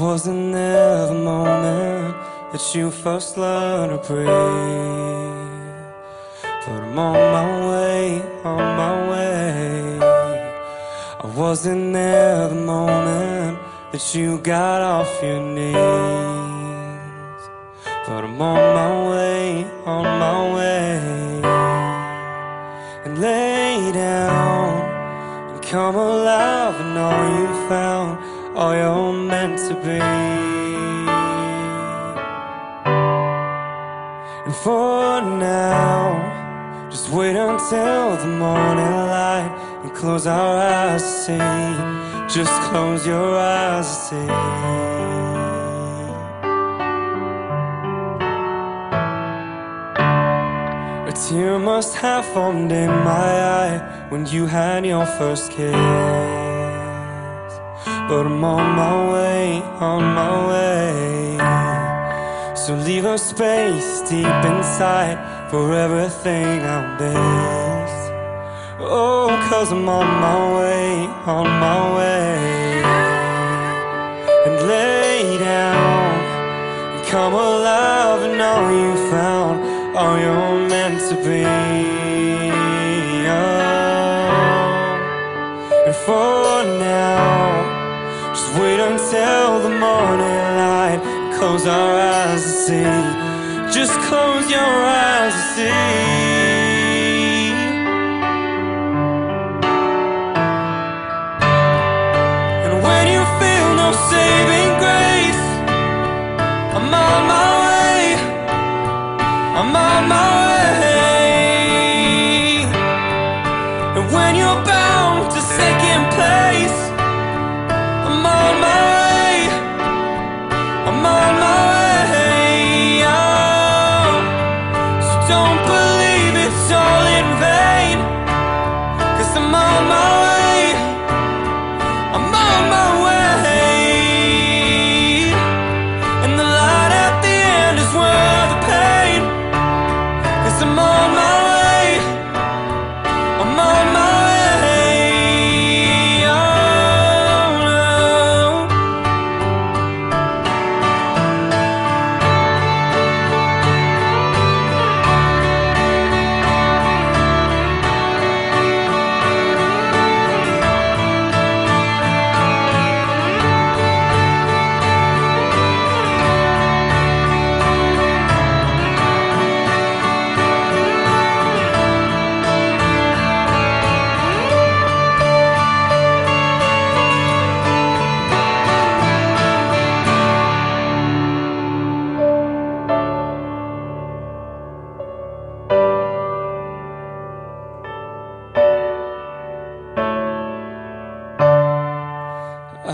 wasn't there the moment that you first learned to breathe. But I'm on my way, on my way. I wasn't there the moment that you got off your knees. But I'm on my way, on my way. And lay down and come alive and all you found, all you're meant to be. And for now, just wait until the morning light and close our eyes to see. Just close your eyes to see. A tear must have formed in my eye when you had your first kiss. But I'm on my way, on my way. So leave a space deep inside for everything I miss. Oh, cause I'm on my way, on my way. And lay down and come alive and all you found, all you're meant to be. Oh. And for now, just wait until the morning light. Close our eyes to see. Just close your eyes to see.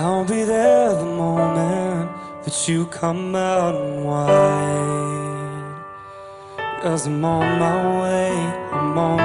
I'll be there the moment that you come out and wide. Cause I'm on my way, I'm on